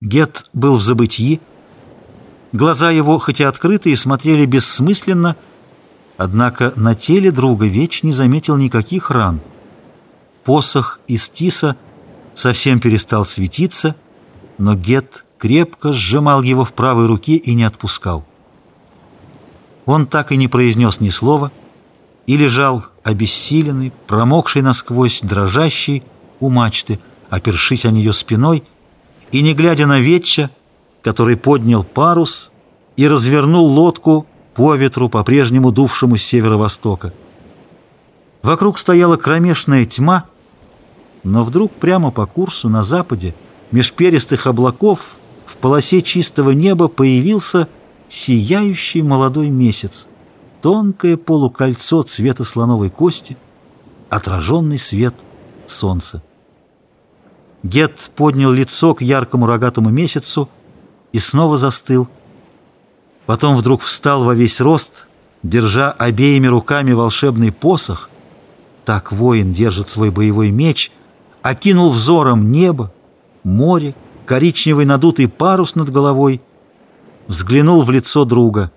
Гет был в забытии. Глаза его, хотя открытые, смотрели бессмысленно, однако на теле друга Веч не заметил никаких ран. Посох из тиса совсем перестал светиться, но Гет крепко сжимал его в правой руке и не отпускал. Он так и не произнес ни слова и лежал обессиленный, промокший насквозь, дрожащий у мачты, опершись о нее спиной — и, не глядя на Ветча, который поднял парус и развернул лодку по ветру, по-прежнему дувшему с северо-востока. Вокруг стояла кромешная тьма, но вдруг прямо по курсу на западе, меж перистых облаков, в полосе чистого неба появился сияющий молодой месяц, тонкое полукольцо цвета слоновой кости, отраженный свет солнца. Гет поднял лицо к яркому рогатому месяцу и снова застыл. Потом вдруг встал во весь рост, держа обеими руками волшебный посох. Так воин держит свой боевой меч, окинул взором небо, море, коричневый надутый парус над головой, взглянул в лицо друга.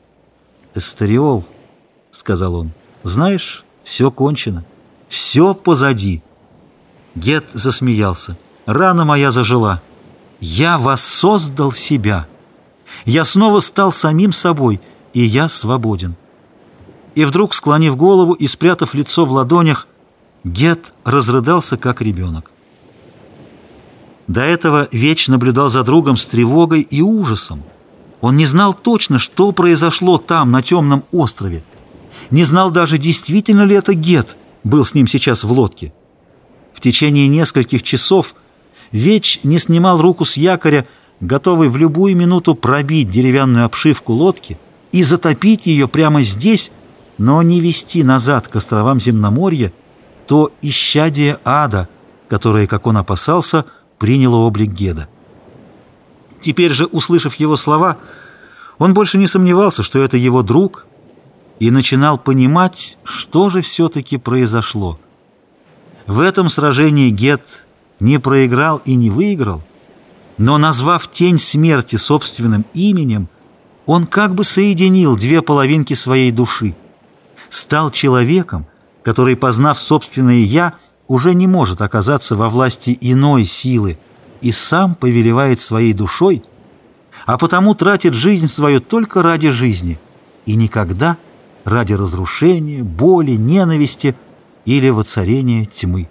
«Эстериол», — сказал он, — «знаешь, все кончено, все позади». Гет засмеялся. Рана моя зажила. Я воссоздал себя. Я снова стал самим собой, и я свободен. И вдруг, склонив голову и спрятав лицо в ладонях, Гет разрыдался, как ребенок. До этого Веч наблюдал за другом с тревогой и ужасом. Он не знал точно, что произошло там, на темном острове. Не знал даже, действительно ли это Гет был с ним сейчас в лодке. В течение нескольких часов Веч не снимал руку с якоря, готовый в любую минуту пробить деревянную обшивку лодки и затопить ее прямо здесь, но не вести назад к островам Земноморья то исчадие ада, которое, как он опасался, приняло облик Геда. Теперь же, услышав его слова, он больше не сомневался, что это его друг, и начинал понимать, что же все-таки произошло. В этом сражении Гед не проиграл и не выиграл, но, назвав тень смерти собственным именем, он как бы соединил две половинки своей души, стал человеком, который, познав собственное «я», уже не может оказаться во власти иной силы и сам повелевает своей душой, а потому тратит жизнь свою только ради жизни и никогда ради разрушения, боли, ненависти или воцарения тьмы.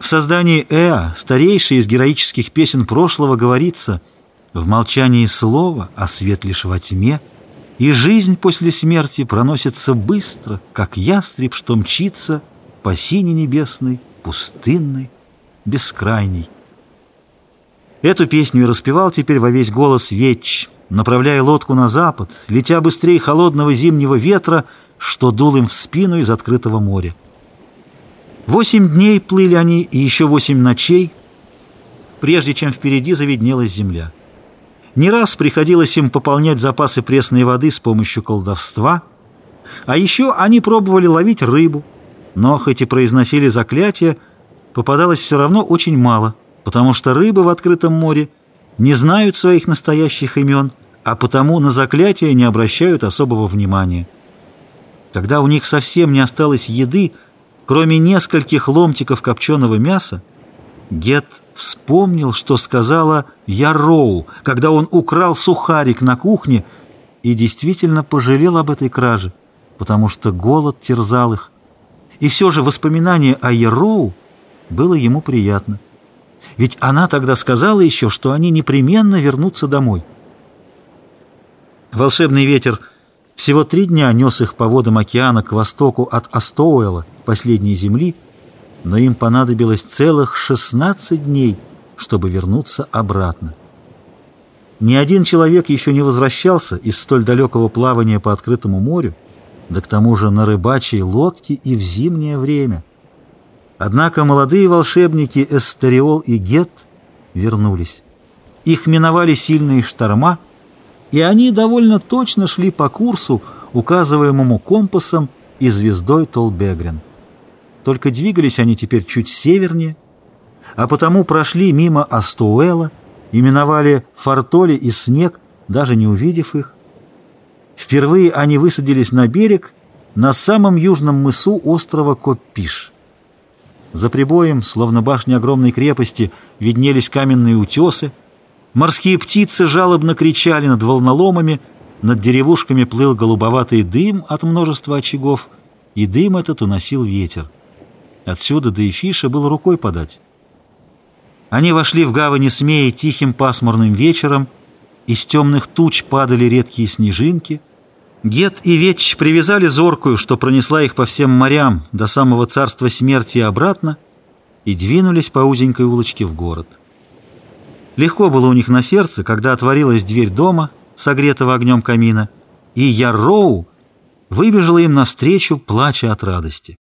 В создании Эа, старейшей из героических песен прошлого, говорится «В молчании слова, а свет лишь во тьме, и жизнь после смерти проносится быстро, как ястреб, что мчится по сине небесной, пустынной, бескрайней». Эту песню распевал теперь во весь голос Веч, направляя лодку на запад, летя быстрее холодного зимнего ветра, что дул им в спину из открытого моря. Восемь дней плыли они и еще восемь ночей, прежде чем впереди заведнелась земля. Не раз приходилось им пополнять запасы пресной воды с помощью колдовства, а еще они пробовали ловить рыбу, но хоть и произносили заклятия, попадалось все равно очень мало, потому что рыбы в открытом море не знают своих настоящих имен, а потому на заклятия не обращают особого внимания. Когда у них совсем не осталось еды, Кроме нескольких ломтиков копченого мяса, Гет вспомнил, что сказала Яроу, когда он украл сухарик на кухне и действительно пожалел об этой краже, потому что голод терзал их. И все же воспоминание о Яроу было ему приятно. Ведь она тогда сказала еще, что они непременно вернутся домой. Волшебный ветер всего три дня нес их по водам океана к востоку от Астоуэла, последней земли, но им понадобилось целых 16 дней, чтобы вернуться обратно. Ни один человек еще не возвращался из столь далекого плавания по открытому морю, да к тому же на рыбачьей лодке и в зимнее время. Однако молодые волшебники Эстериол и Гет вернулись. Их миновали сильные шторма – и они довольно точно шли по курсу, указываемому компасом и звездой Толбегрен. Только двигались они теперь чуть севернее, а потому прошли мимо Астуэла именовали Фортоли и Снег, даже не увидев их. Впервые они высадились на берег на самом южном мысу острова Коппиш. За прибоем, словно башни огромной крепости, виднелись каменные утесы, морские птицы жалобно кричали над волноломами, над деревушками плыл голубоватый дым от множества очагов, и дым этот уносил ветер. Отсюда до Эфиша было рукой подать. Они вошли в гавани Смея тихим пасмурным вечером, из темных туч падали редкие снежинки. Гет и Веч привязали зоркую, что пронесла их по всем морям до самого царства смерти и обратно, и двинулись по узенькой улочке в город. Легко было у них на сердце, когда отворилась дверь дома, согретого огнем камина, и Ярроу выбежала им навстречу, плача от радости.